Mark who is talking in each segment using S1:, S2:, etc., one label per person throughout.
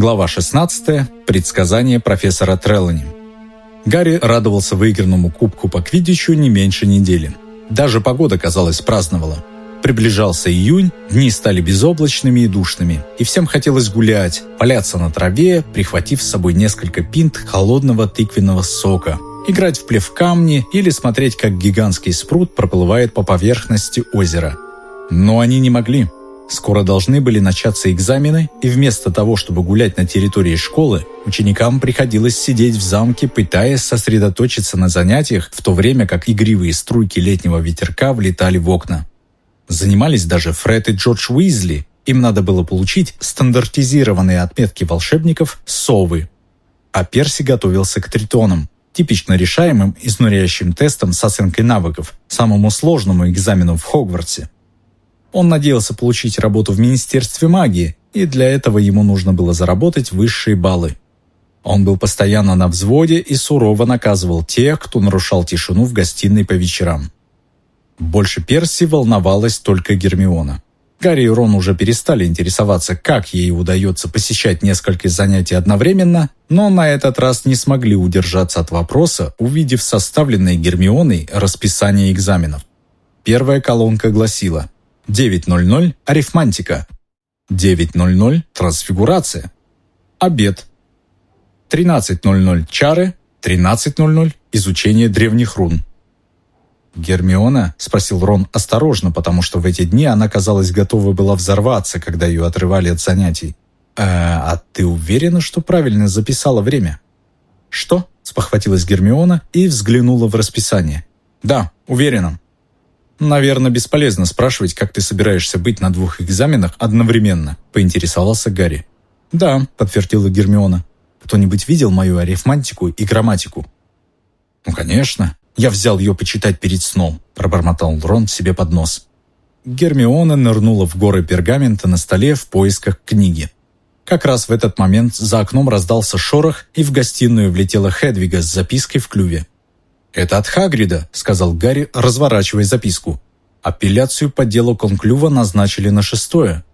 S1: Глава 16. Предсказание профессора Треллани. Гарри радовался выигранному кубку по квиддичу не меньше недели. Даже погода, казалось, праздновала. Приближался июнь, дни стали безоблачными и душными, и всем хотелось гулять, валяться на траве, прихватив с собой несколько пинт холодного тыквенного сока, играть в плев камни или смотреть, как гигантский спрут проплывает по поверхности озера. Но они не могли. Скоро должны были начаться экзамены, и вместо того, чтобы гулять на территории школы, ученикам приходилось сидеть в замке, пытаясь сосредоточиться на занятиях, в то время как игривые струйки летнего ветерка влетали в окна. Занимались даже Фред и Джордж Уизли. Им надо было получить стандартизированные отметки волшебников «Совы». А Перси готовился к тритонам, типично решаемым изнуряющим тестом с оценкой навыков, самому сложному экзамену в Хогвартсе. Он надеялся получить работу в Министерстве магии, и для этого ему нужно было заработать высшие баллы. Он был постоянно на взводе и сурово наказывал тех, кто нарушал тишину в гостиной по вечерам. Больше Перси волновалась только Гермиона. Гарри и Рон уже перестали интересоваться, как ей удается посещать несколько занятий одновременно, но на этот раз не смогли удержаться от вопроса, увидев составленное Гермионой расписание экзаменов. Первая колонка гласила 9.00 – арифмантика. 9.00 – трансфигурация. Обед. 13.00 – чары. 13.00 – изучение древних рун. «Гермиона?» – спросил Рон осторожно, потому что в эти дни она, казалось, готова была взорваться, когда ее отрывали от занятий. «Э, «А ты уверена, что правильно записала время?» «Что?» – спохватилась Гермиона и взглянула в расписание. «Да, уверена. «Наверное, бесполезно спрашивать, как ты собираешься быть на двух экзаменах одновременно», — поинтересовался Гарри. «Да», — подтвердила Гермиона. «Кто-нибудь видел мою арифмантику и грамматику?» «Ну, конечно. Я взял ее почитать перед сном», — пробормотал Рон себе под нос. Гермиона нырнула в горы пергамента на столе в поисках книги. Как раз в этот момент за окном раздался шорох, и в гостиную влетела Хедвига с запиской в клюве. «Это от Хагрида», — сказал Гарри, разворачивая записку. «Апелляцию по делу Конклюва назначили на шестое».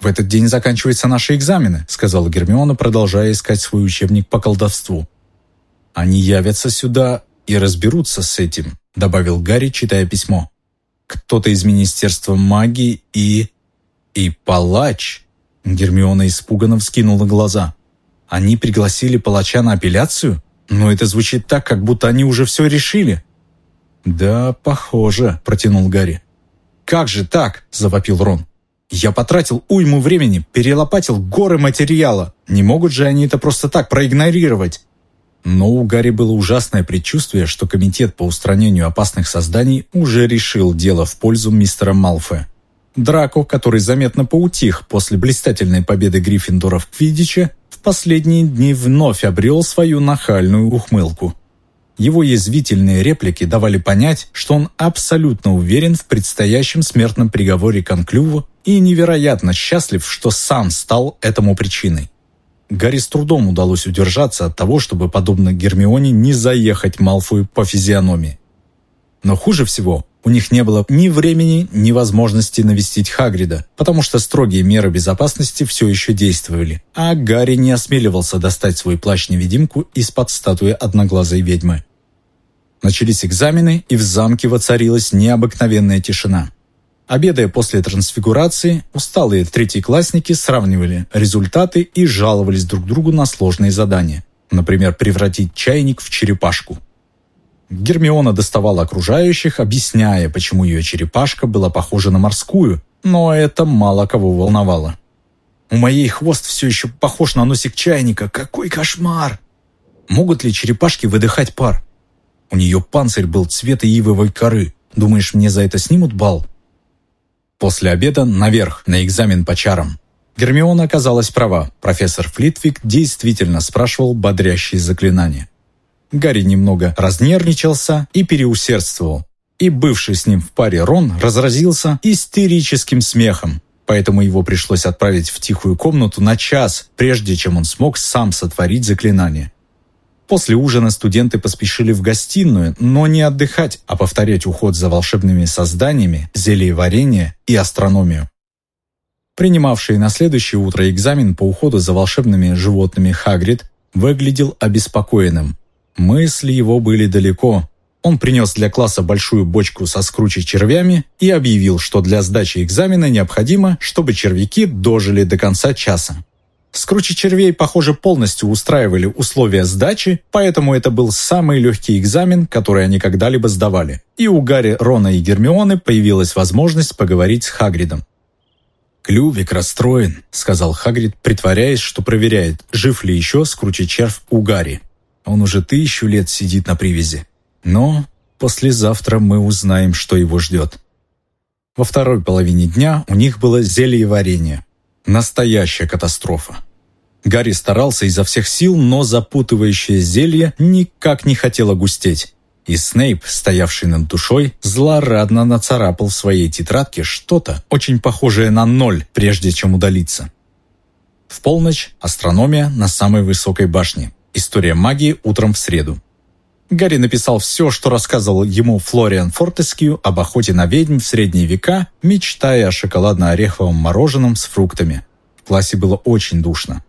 S1: «В этот день заканчиваются наши экзамены», — сказала Гермиона, продолжая искать свой учебник по колдовству. «Они явятся сюда и разберутся с этим», — добавил Гарри, читая письмо. «Кто-то из Министерства магии и... и палач». Гермиона испуганно вскинула глаза. «Они пригласили палача на апелляцию?» Но это звучит так, как будто они уже все решили». «Да, похоже», — протянул Гарри. «Как же так?» — завопил Рон. «Я потратил уйму времени, перелопатил горы материала. Не могут же они это просто так проигнорировать?» Но у Гарри было ужасное предчувствие, что комитет по устранению опасных созданий уже решил дело в пользу мистера Малфоя. Драко, который заметно поутих после блистательной победы Гриффиндора в Квиддиче, в последние дни вновь обрел свою нахальную ухмылку. Его язвительные реплики давали понять, что он абсолютно уверен в предстоящем смертном приговоре Конклюву и невероятно счастлив, что сам стал этому причиной. Гарри с трудом удалось удержаться от того, чтобы, подобно Гермионе, не заехать Малфою по физиономии. Но хуже всего у них не было ни времени, ни возможности навестить Хагрида, потому что строгие меры безопасности все еще действовали, а Гарри не осмеливался достать свой плащ-невидимку из-под статуи одноглазой ведьмы. Начались экзамены, и в замке воцарилась необыкновенная тишина. Обедая после трансфигурации, усталые третьеклассники сравнивали результаты и жаловались друг другу на сложные задания. Например, превратить чайник в черепашку. Гермиона доставала окружающих, объясняя, почему ее черепашка была похожа на морскую, но это мало кого волновало. «У моей хвост все еще похож на носик чайника. Какой кошмар!» «Могут ли черепашки выдыхать пар?» «У нее панцирь был цвета ивовой коры. Думаешь, мне за это снимут бал?» После обеда наверх, на экзамен по чарам. Гермиона оказалась права. Профессор Флитвик действительно спрашивал бодрящие заклинания. Гарри немного разнервничался и переусердствовал. И бывший с ним в паре Рон разразился истерическим смехом, поэтому его пришлось отправить в тихую комнату на час, прежде чем он смог сам сотворить заклинание. После ужина студенты поспешили в гостиную, но не отдыхать, а повторять уход за волшебными созданиями, зелье варенье и астрономию. Принимавший на следующее утро экзамен по уходу за волшебными животными Хагрид выглядел обеспокоенным. Мысли его были далеко. Он принес для класса большую бочку со скручей червями и объявил, что для сдачи экзамена необходимо, чтобы червяки дожили до конца часа. Скручи червей, похоже, полностью устраивали условия сдачи, поэтому это был самый легкий экзамен, который они когда-либо сдавали. И у Гарри, Рона и Гермионы появилась возможность поговорить с Хагридом.
S2: «Клювик расстроен», — сказал Хагрид, притворяясь, что проверяет, жив ли еще скручи червь у Гарри. «Он уже тысячу лет сидит на привязи. Но послезавтра мы узнаем, что его ждет». Во второй половине дня у них было зелье варенье. Настоящая катастрофа. Гарри старался изо всех сил, но запутывающее зелье никак не хотело густеть. И Снейп, стоявший над душой, злорадно нацарапал в своей тетрадке что-то, очень похожее на ноль, прежде чем удалиться. В полночь астрономия на самой высокой башне. История магии утром в среду. Гарри написал все, что рассказывал ему Флориан Фортескью об охоте на ведьм в средние века, мечтая о шоколадно-ореховом мороженом с фруктами. В классе было очень душно.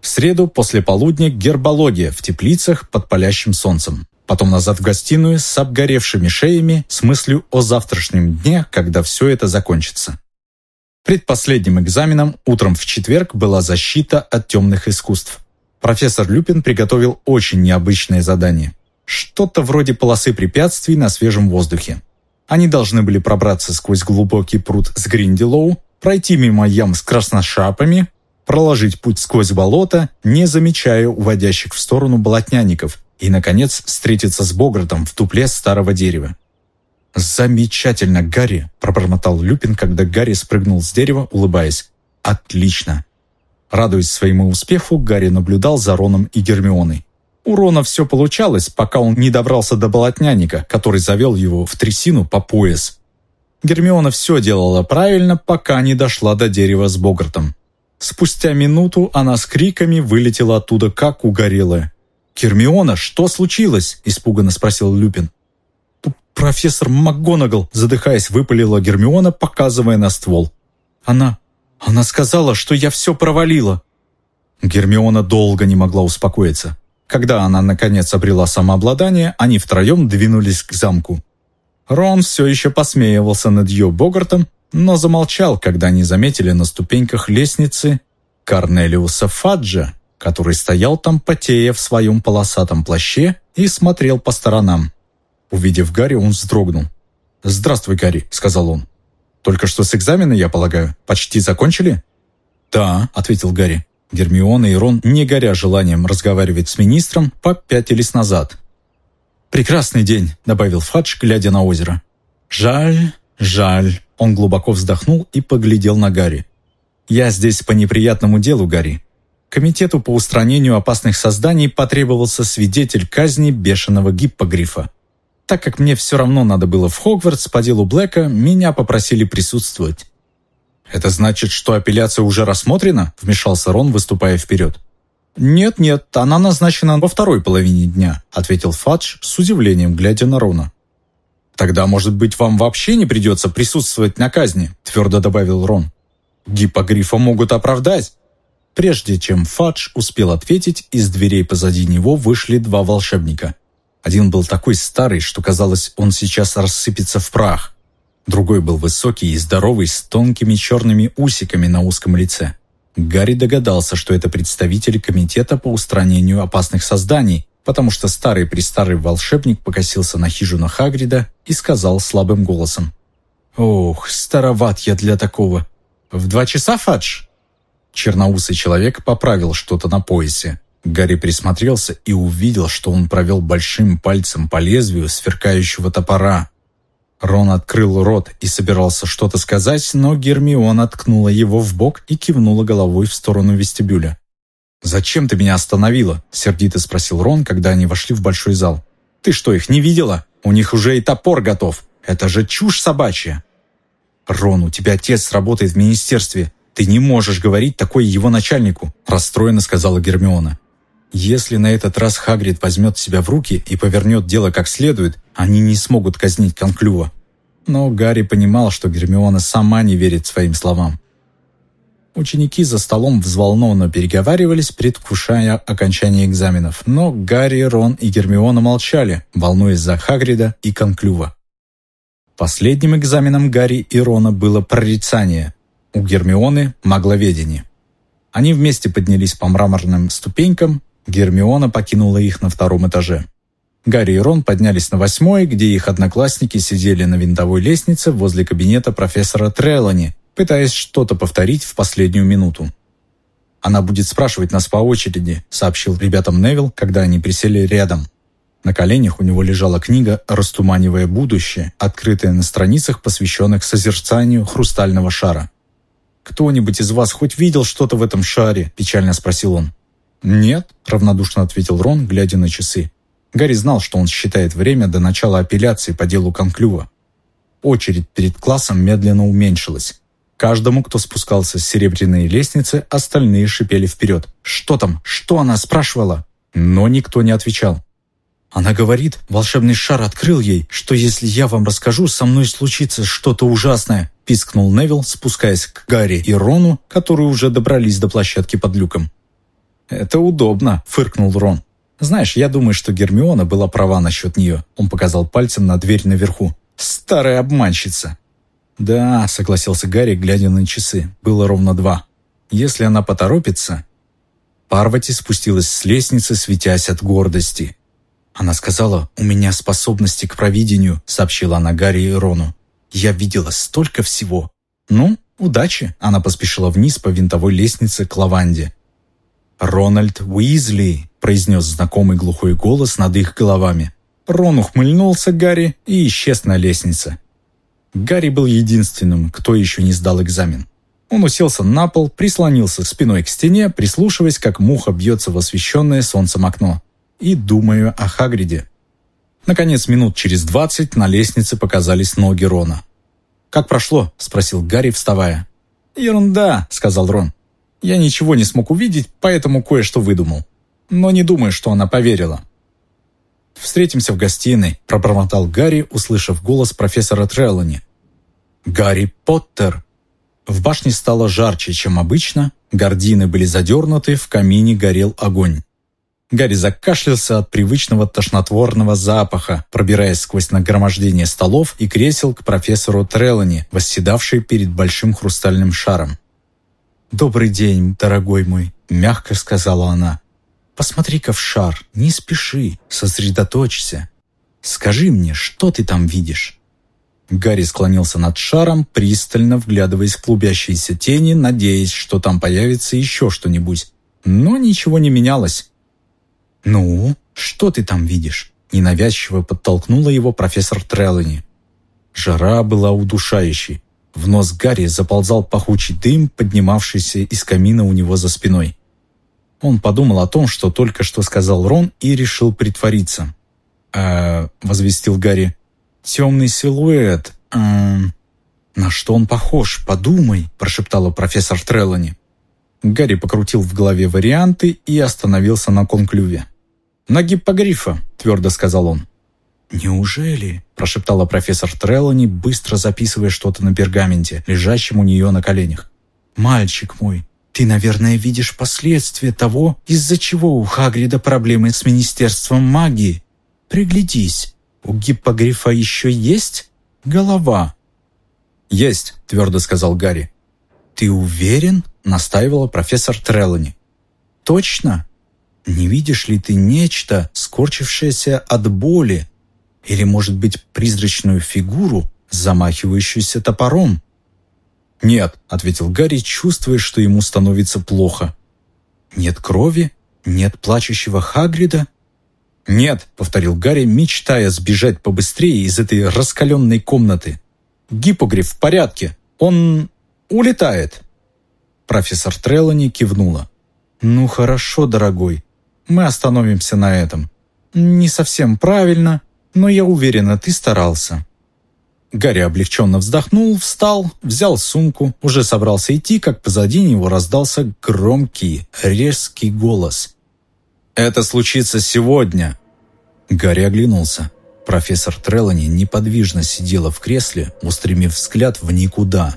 S2: В среду после полудня гербология в теплицах под палящим солнцем. Потом назад в гостиную с обгоревшими шеями с мыслью о завтрашнем дне, когда все это закончится. Предпоследним экзаменом утром в четверг была защита от темных искусств. Профессор Люпин приготовил очень необычное задание. Что-то вроде полосы препятствий на свежем воздухе. Они должны были пробраться сквозь глубокий пруд с Гринделоу, пройти мимо ям с красношапами, проложить путь сквозь болото, не замечая уводящих в сторону болотняников, и, наконец, встретиться с Богратом в тупле старого дерева. «Замечательно, Гарри!» – пробормотал Люпин, когда Гарри спрыгнул с дерева, улыбаясь. «Отлично!» Радуясь своему успеху, Гарри наблюдал за Роном и Гермионой. У Рона все получалось, пока он не добрался до болотняника, который завел его в трясину по пояс. Гермиона все делала правильно, пока не дошла до дерева с Богартом. Спустя минуту она с криками вылетела оттуда, как угорелая. «Гермиона, что случилось?» – испуганно спросил Люпин. «Профессор МакГонагал», – задыхаясь, выпалила Гермиона, показывая на ствол. «Она... она сказала, что я все провалила». Гермиона долго не могла успокоиться. Когда она, наконец, обрела самообладание, они втроем двинулись к замку. Рон все еще посмеивался над ее Богартом, но замолчал, когда они заметили на ступеньках лестницы Корнелиуса Фаджа, который стоял там, потея в своем полосатом плаще и смотрел по сторонам. Увидев Гарри, он вздрогнул. «Здравствуй, Гарри», — сказал он. «Только что с экзамена, я полагаю, почти закончили?» «Да», — ответил Гарри. Гермиона и Рон, не горя желанием разговаривать с министром, попятились назад. «Прекрасный день», — добавил Фадж, глядя на озеро. «Жаль, жаль», он глубоко вздохнул и поглядел на Гарри. «Я здесь по неприятному делу, Гарри. Комитету по устранению опасных созданий потребовался свидетель казни бешеного гиппогрифа. Так как мне все равно надо было в Хогвартс по делу Блэка, меня попросили присутствовать». «Это значит, что апелляция уже рассмотрена?» – вмешался Рон, выступая вперед. «Нет-нет, она назначена во второй половине дня», – ответил Фадж с удивлением, глядя на Рона. «Тогда, может быть, вам вообще не придется присутствовать на казни», твердо добавил Рон. «Гиппогрифа могут оправдать». Прежде чем Фадж успел ответить, из дверей позади него вышли два волшебника. Один был такой старый, что казалось, он сейчас рассыпется в прах. Другой был высокий и здоровый, с тонкими черными усиками на узком лице. Гарри догадался, что это представитель комитета по устранению опасных созданий, потому что старый-престарый волшебник покосился на хижину Хагрида и сказал слабым голосом. «Ох, староват я для такого. В два часа, Фадж?» Черноусый человек поправил что-то на поясе. Гарри присмотрелся и увидел, что он провел большим пальцем по лезвию сверкающего топора. Рон открыл рот и собирался что-то сказать, но Гермиона ткнула его в бок и кивнула головой в сторону вестибюля. «Зачем ты меня остановила?» – сердито спросил Рон, когда они вошли в большой зал. «Ты что, их не видела? У них уже и топор готов. Это же чушь собачья!» «Рон, у тебя отец работает в министерстве. Ты не можешь говорить такое его начальнику», – расстроенно сказала Гермиона. «Если на этот раз Хагрид возьмет себя в руки и повернет дело как следует, они не смогут казнить Конклюва». Но Гарри понимал, что Гермиона сама не верит своим словам.
S1: Ученики за столом взволнованно переговаривались, предвкушая окончание экзаменов, но Гарри, Рон и Гермиона молчали, волнуясь за Хагрида и Конклюва. Последним экзаменом Гарри и Рона было прорицание, у Гермионы – магловедение. Они вместе поднялись по мраморным ступенькам, Гермиона покинула их на втором этаже. Гарри и Рон поднялись на восьмой, где их одноклассники сидели на винтовой лестнице возле кабинета профессора Трелани, пытаясь что-то повторить в последнюю минуту. «Она будет спрашивать нас по очереди», — сообщил ребятам Невил, когда они присели рядом. На коленях у него лежала книга «Растуманивая будущее», открытая на страницах, посвященных созерцанию хрустального шара. «Кто-нибудь из вас хоть видел что-то в этом шаре?» – печально спросил он. «Нет», – равнодушно ответил Рон, глядя на часы. Гарри знал, что он считает время до начала апелляции по делу Конклюва. Очередь перед классом медленно уменьшилась. Каждому, кто спускался с серебряной лестницы, остальные шипели вперед. «Что там? Что она спрашивала?» Но никто не отвечал. Она говорит, волшебный шар открыл ей, что если я вам расскажу, со мной случится что-то ужасное, пискнул Невил, спускаясь к Гарри и Рону, которые уже добрались до площадки под люком. «Это удобно», — фыркнул Рон. «Знаешь, я думаю, что Гермиона была права насчет нее». Он показал пальцем на дверь наверху. «Старая обманщица». «Да», — согласился Гарри, глядя на часы. «Было ровно два. Если она поторопится...» Парвати спустилась с лестницы, светясь от гордости. Она сказала, «У меня способности к провидению», — сообщила она Гарри и Рону. «Я видела столько всего». «Ну, удачи», — она поспешила вниз по винтовой лестнице к лаванде. «Рональд Уизли», — произнес знакомый глухой голос над их головами. Рон ухмыльнулся Гарри и исчез на лестнице. Гарри был единственным, кто еще не сдал экзамен. Он уселся на пол, прислонился спиной к стене, прислушиваясь, как муха бьется в освещенное солнцем окно. И думаю о Хагриде. Наконец, минут через двадцать на лестнице показались ноги Рона. «Как прошло?» – спросил Гарри, вставая. «Ерунда», – сказал Рон. «Я ничего не смог увидеть, поэтому кое-что выдумал. Но не думаю, что она поверила». «Встретимся в гостиной», – пробормотал Гарри, услышав голос профессора Треллани. «Гарри Поттер!» В башне стало жарче, чем обычно, гардины были задернуты, в камине горел огонь. Гарри закашлялся от привычного тошнотворного запаха, пробираясь сквозь нагромождение столов и кресел к профессору Треллани, восседавшей перед большим хрустальным шаром. «Добрый день, дорогой мой», — мягко сказала она. «Посмотри-ка в шар, не спеши, сосредоточься. Скажи мне, что ты там видишь?» Гарри склонился над шаром, пристально вглядываясь в клубящиеся тени, надеясь, что там появится еще что-нибудь. Но ничего не менялось. «Ну, что ты там видишь?» Ненавязчиво подтолкнула его профессор Треллани. Жара была удушающей. В нос Гарри заползал пахучий дым, поднимавшийся из камина у него за спиной. Он подумал о том, что только что сказал Рон, и решил притвориться. «Э-э», возвестил Гарри, — «темный силуэт. Э «На что он похож? Подумай», – прошептала профессор Треллани. Гарри покрутил в голове варианты и остановился на конклюве. «На гиппогрифа», — твердо сказал он. «Неужели?» – прошептала профессор Треллани, быстро записывая что-то на пергаменте, лежащем у нее на коленях. «Мальчик мой, ты, наверное, видишь последствия того, из-за чего у Хагрида проблемы с Министерством магии. Приглядись, у гиппогрифа еще есть голова?» «Есть», – твердо сказал Гарри. «Ты уверен?» – настаивала профессор Треллани. «Точно?» Не видишь ли ты нечто, скорчившееся от боли? Или, может быть, призрачную фигуру, замахивающуюся топором?» «Нет», — ответил Гарри, чувствуя, что ему становится плохо. «Нет крови? Нет плачущего Хагрида?» «Нет», — повторил Гарри, мечтая сбежать побыстрее из этой раскаленной комнаты. «Гиппогриф в порядке. Он улетает». Профессор Треллани кивнула. «Ну хорошо, дорогой мы остановимся на этом. Не совсем правильно, но я уверена, ты старался». Гарри облегченно вздохнул, встал, взял сумку, уже собрался идти, как позади него раздался громкий, резкий голос. «Это случится сегодня!» Гарри оглянулся. Профессор Трелани неподвижно сидела в кресле, устремив взгляд в никуда.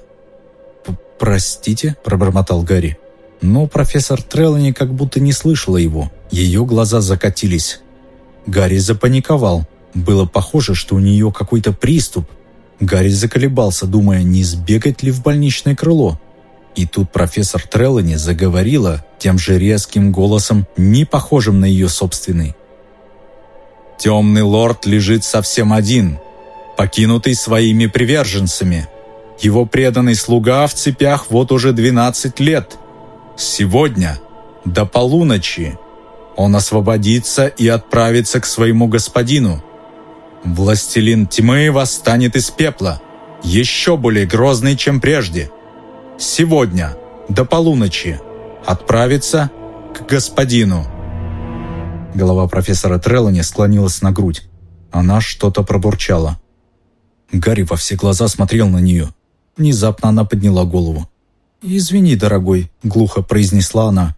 S1: «Простите?» – пробормотал Гарри. Но профессор Треллани как будто не слышала его. Ее глаза закатились. Гарри запаниковал. Было похоже, что у нее какой-то приступ. Гарри заколебался, думая, не сбегать ли в больничное крыло. И тут профессор Треллани заговорила тем же резким голосом, не похожим на ее собственный. «Темный лорд лежит совсем один, покинутый своими приверженцами. Его преданный слуга в цепях вот уже 12 лет. Сегодня, до полуночи, он освободится и отправится к своему господину. Властелин тьмы восстанет из пепла, еще более грозный, чем прежде. Сегодня, до полуночи, отправится к господину». Голова профессора Треллани склонилась на грудь. Она что-то пробурчала. Гарри во все глаза смотрел на нее. Внезапно она подняла голову. «Извини, дорогой», — глухо произнесла она.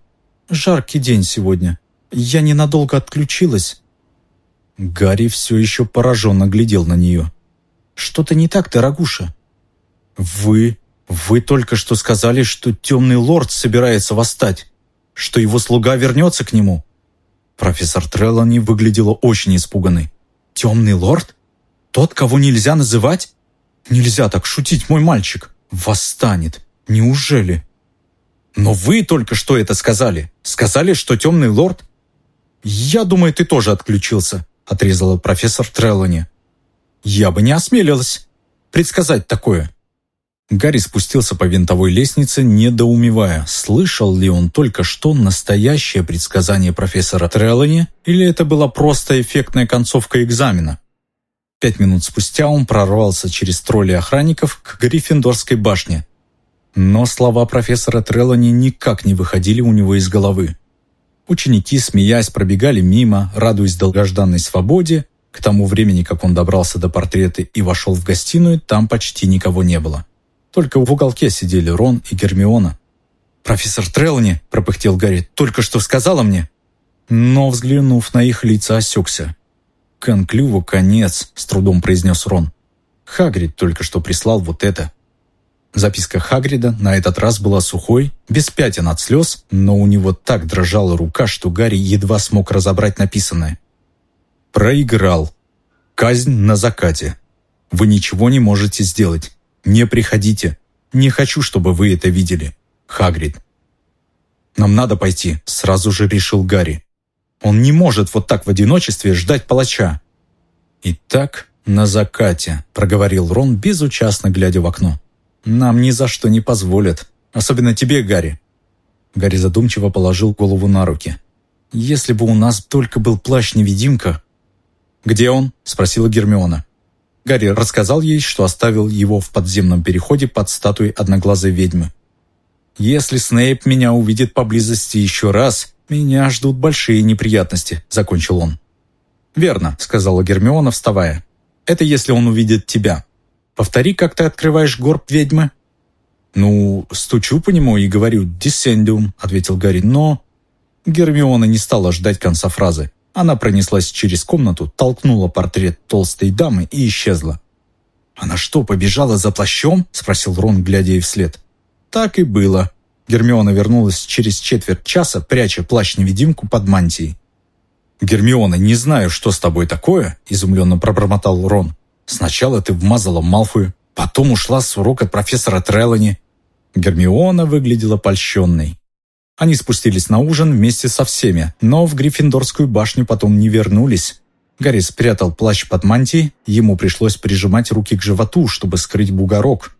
S1: «Жаркий день сегодня. Я ненадолго отключилась». Гарри все еще пораженно глядел на нее. «Что-то не так, дорогуша?» «Вы... вы только что сказали, что темный лорд собирается восстать, что его слуга вернется к нему». Профессор Треллани выглядела очень испуганной. «Темный лорд? Тот, кого нельзя называть? Нельзя так шутить, мой мальчик. Восстанет. Неужели?» «Но вы только что это сказали. Сказали, что темный лорд...» «Я думаю, ты тоже отключился», — отрезала профессор Треллани. «Я бы не осмелилась предсказать такое. Гарри спустился по винтовой лестнице, недоумевая, слышал ли он только что настоящее предсказание профессора Треллани, или это была просто эффектная концовка экзамена. Пять минут спустя он прорвался через тролли охранников к Гриффиндорской башне. Но слова профессора Треллани никак не выходили у него из головы. Ученики, смеясь, пробегали мимо, радуясь долгожданной свободе. К тому времени, как он добрался до портрета и вошел в гостиную, там почти никого не было. Только в уголке сидели Рон и Гермиона. «Профессор Треллани», — пропыхтел Гарри, — «только что сказала мне». Но, взглянув на их лица, осекся. «Конклюву конец», — с трудом произнес Рон. «Хагрид только что прислал вот это». Записка Хагрида на этот раз была сухой, без пятен от слез, но у него так дрожала рука, что Гарри едва смог разобрать написанное. «Проиграл. Казнь на закате. Вы ничего не можете сделать. «Не приходите. Не хочу, чтобы вы это видели. Хагрид». «Нам надо пойти», — сразу же решил Гарри. «Он не может вот так в одиночестве ждать палача». «Итак, на закате», — проговорил Рон, безучастно глядя в окно. «Нам ни за что не позволят. Особенно тебе, Гарри». Гарри задумчиво положил голову на руки. «Если бы у нас только был плащ-невидимка...» «Где он?» — спросила Гермиона. Гарри рассказал ей, что оставил его в подземном переходе под статуей одноглазой ведьмы. «Если Снейп меня увидит поблизости еще раз, меня ждут большие неприятности», — закончил он. «Верно», — сказала Гермиона, вставая. «Это если он увидит тебя. Повтори, как ты открываешь горб ведьмы». «Ну, стучу по нему и говорю «Диссендиум», — ответил Гарри, но...» Гермиона не стала ждать конца фразы. Она пронеслась через комнату, толкнула портрет толстой дамы и исчезла. «Она что, побежала за плащом?» – спросил Рон, глядя ей вслед. «Так и было». Гермиона вернулась через четверть часа, пряча плащ-невидимку под мантией. «Гермиона, не знаю, что с тобой такое», – изумленно пробормотал Рон. «Сначала ты вмазала Малфою, потом ушла с урока профессора Треллани». Гермиона выглядела польщенной. Они спустились на ужин вместе со всеми, но в Гриффиндорскую башню потом не вернулись. Гарри спрятал плащ под мантией, ему пришлось прижимать руки к животу, чтобы скрыть бугорок.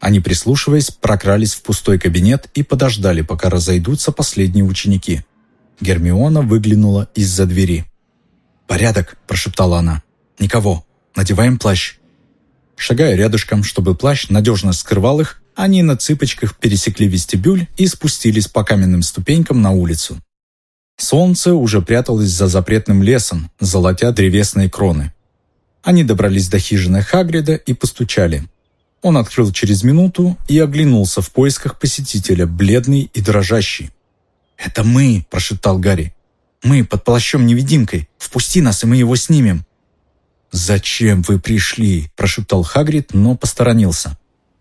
S1: Они, прислушиваясь, прокрались в пустой кабинет и подождали, пока разойдутся последние ученики. Гермиона выглянула из-за двери. «Порядок», – прошептала она. «Никого. Надеваем плащ». Шагая рядышком, чтобы плащ надежно скрывал их, они на цыпочках пересекли вестибюль и спустились по каменным ступенькам на улицу. Солнце уже пряталось за запретным лесом, золотя древесные кроны. Они добрались до хижины Хагрида и постучали. Он открыл через минуту и оглянулся в поисках посетителя, бледный и дрожащий. «Это мы!» – прошептал Гарри. «Мы под плащом-невидимкой. Впусти нас, и мы его снимем». «Зачем вы пришли?» – прошептал Хагрид, но посторонился.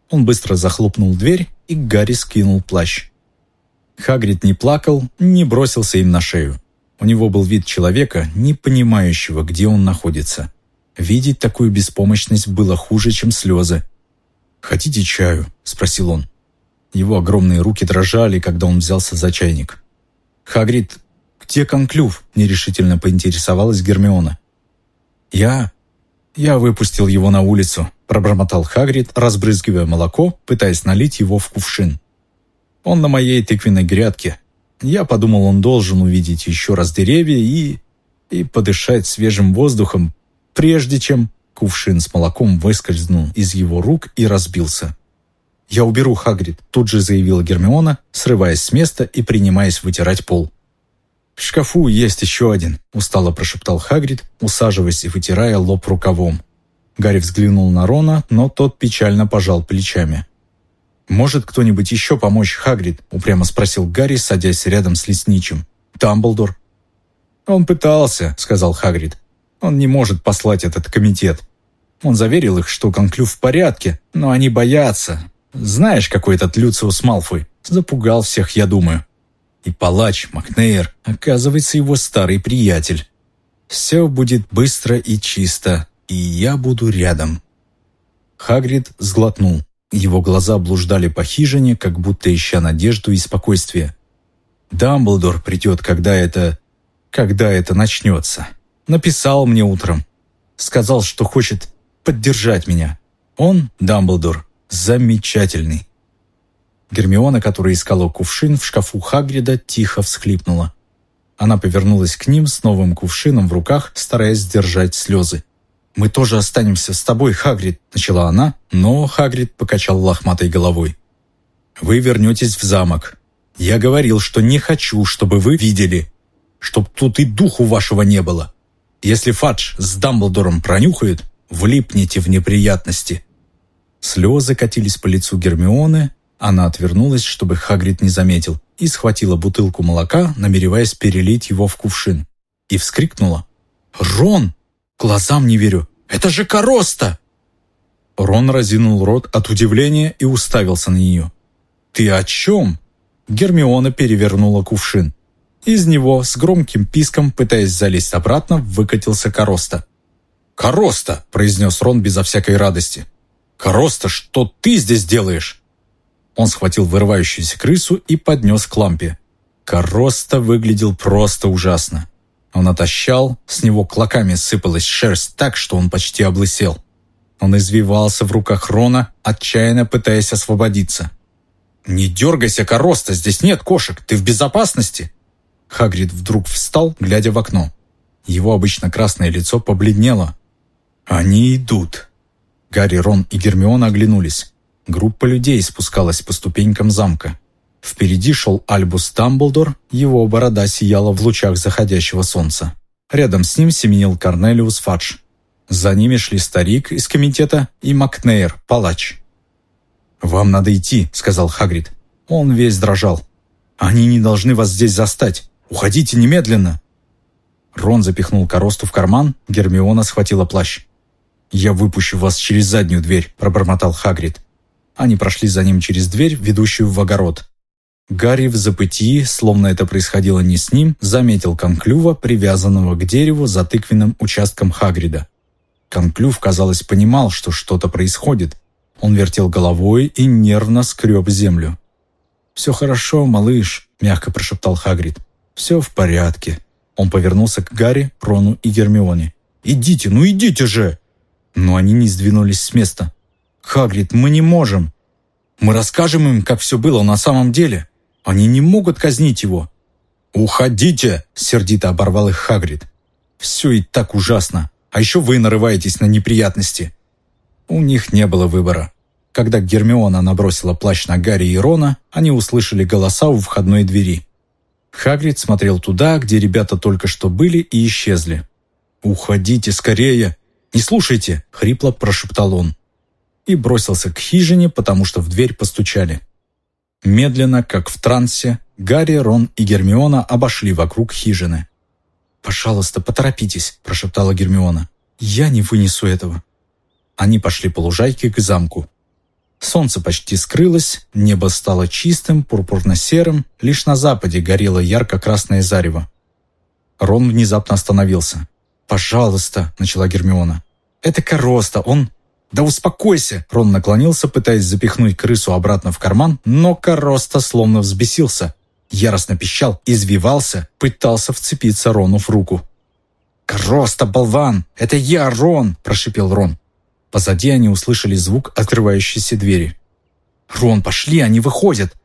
S1: Он быстро захлопнул дверь, и Гарри скинул плащ. Хагрид не плакал, не бросился им на шею. У него был вид человека, не понимающего, где он находится. Видеть такую беспомощность было хуже, чем слезы. «Хотите чаю?» – спросил он. Его огромные руки дрожали, когда он взялся за чайник. «Хагрид, где конклюв?» – нерешительно поинтересовалась Гермиона. «Я... я выпустил его на улицу», – пробормотал Хагрид, разбрызгивая молоко, пытаясь налить его в кувшин. «Он на моей тыквенной грядке. Я подумал, он должен увидеть еще раз деревья и... и подышать свежим воздухом, прежде чем кувшин с молоком выскользнул из его рук и разбился. «Я уберу Хагрид», — тут же заявила Гермиона, срываясь с места и принимаясь вытирать пол. «В шкафу есть еще один», — устало прошептал Хагрид, усаживаясь и вытирая лоб рукавом. Гарри взглянул на Рона, но тот печально пожал плечами. «Может кто-нибудь еще помочь, Хагрид?» — упрямо спросил Гарри, садясь рядом с лесничим. «Дамблдор». «Он пытался», — сказал Хагрид. «Он не может послать этот комитет. Он заверил их, что Конклюв в порядке, но они боятся. Знаешь, какой этот Люциус Малфой? Запугал всех, я думаю. И палач Макнейр, оказывается, его старый приятель. Все будет быстро и чисто, и я буду рядом». Хагрид сглотнул. Его глаза блуждали по хижине, как будто ища надежду и спокойствие. «Дамблдор придет, когда это... когда это начнется. Написал мне утром. Сказал, что хочет поддержать меня. Он, Дамблдор, замечательный». Гермиона, которая искала кувшин в шкафу Хагрида, тихо всхлипнула. Она повернулась к ним с новым кувшином в руках, стараясь сдержать слезы. «Мы тоже останемся с тобой, Хагрид», — начала она, но Хагрид покачал лохматой головой. «Вы вернетесь в замок. Я говорил, что не хочу, чтобы вы видели, чтоб тут и духу вашего не было. Если Фадж с Дамблдором пронюхают, влипнете в неприятности». Слезы катились по лицу Гермионы, она отвернулась, чтобы Хагрид не заметил, и схватила бутылку молока, намереваясь перелить его в кувшин. И вскрикнула. «Рон!» Глазам не верю. Это же Короста!» Рон разинул рот от удивления и уставился на нее. «Ты о чем?» Гермиона перевернула кувшин. Из него с громким писком, пытаясь залезть обратно, выкатился Короста. «Короста!» – произнес Рон безо всякой радости. «Короста, что ты здесь делаешь?» Он схватил вырывающуюся крысу и поднес к лампе. Короста выглядел просто ужасно. Он отощал, с него клоками сыпалась шерсть так, что он почти облысел. Он извивался в руках Рона, отчаянно пытаясь освободиться. «Не дергайся, Короста, здесь нет кошек, ты в безопасности!» Хагрид вдруг встал, глядя в окно. Его обычно красное лицо побледнело. «Они идут!» Гарри, Рон и Гермиона оглянулись. Группа людей спускалась по ступенькам замка. Впереди шел Альбус Дамблдор, его борода сияла в лучах заходящего солнца. Рядом с ним семенил Корнелиус Фадж. За ними шли старик из комитета и Макнейр, палач. «Вам надо идти», — сказал Хагрид. Он весь дрожал. «Они не должны вас здесь застать. Уходите немедленно!» Рон запихнул коросту в карман, Гермиона схватила плащ. «Я выпущу вас через заднюю дверь», — пробормотал Хагрид. Они прошли за ним через дверь, ведущую в огород. Гарри в запытии, словно это происходило не с ним, заметил конклюва, привязанного к дереву за тыквенным участком Хагрида. Конклюв, казалось, понимал, что что-то происходит. Он вертел головой и нервно скреб землю. «Все хорошо, малыш», — мягко прошептал Хагрид. «Все в порядке». Он повернулся к Гарри, Рону и Гермионе. «Идите, ну идите же!» Но они не сдвинулись с места. «Хагрид, мы не можем!» «Мы расскажем им, как все было на самом деле!» Они не могут казнить его». «Уходите!» — сердито оборвал их Хагрид. «Все и так ужасно. А еще вы нарываетесь на неприятности». У них не было выбора. Когда Гермиона набросила плащ на Гарри и Рона, они услышали голоса у входной двери. Хагрид смотрел туда, где ребята только что были и исчезли. «Уходите скорее! Не слушайте!» — хрипло прошептал он. И бросился к хижине, потому что в дверь постучали. Медленно, как в трансе, Гарри, Рон и Гермиона обошли вокруг хижины. «Пожалуйста, поторопитесь», – прошептала Гермиона. «Я не вынесу этого». Они пошли по лужайке к замку. Солнце почти скрылось, небо стало чистым, пурпурно-серым, лишь на западе горело ярко-красное зарево. Рон внезапно остановился. «Пожалуйста», — начала Гермиона. «Это Короста, он...» «Да успокойся!» Рон наклонился, пытаясь запихнуть крысу обратно в карман, но Короста словно взбесился. Яростно пищал, извивался, пытался вцепиться Рону в руку. «Короста, болван! Это я, Рон!» – прошипел Рон. Позади они услышали звук открывающейся двери. «Рон, пошли, они выходят!»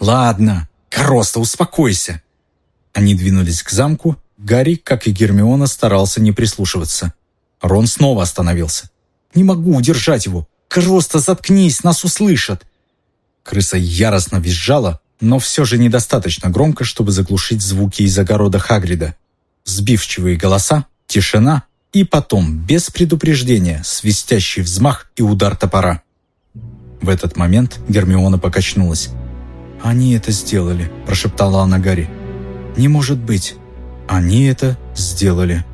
S1: «Ладно, Короста, успокойся!» Они двинулись к замку. Гарри, как и Гермиона, старался не прислушиваться. Рон снова остановился. Не могу удержать его. Просто заткнись, нас услышат!» Крыса яростно визжала, но все же недостаточно громко, чтобы заглушить звуки из огорода Хагрида. Сбивчивые голоса, тишина и потом, без предупреждения, свистящий взмах и удар топора. В этот момент Гермиона покачнулась. «Они это сделали», – прошептала она Гарри. «Не может быть. Они это сделали».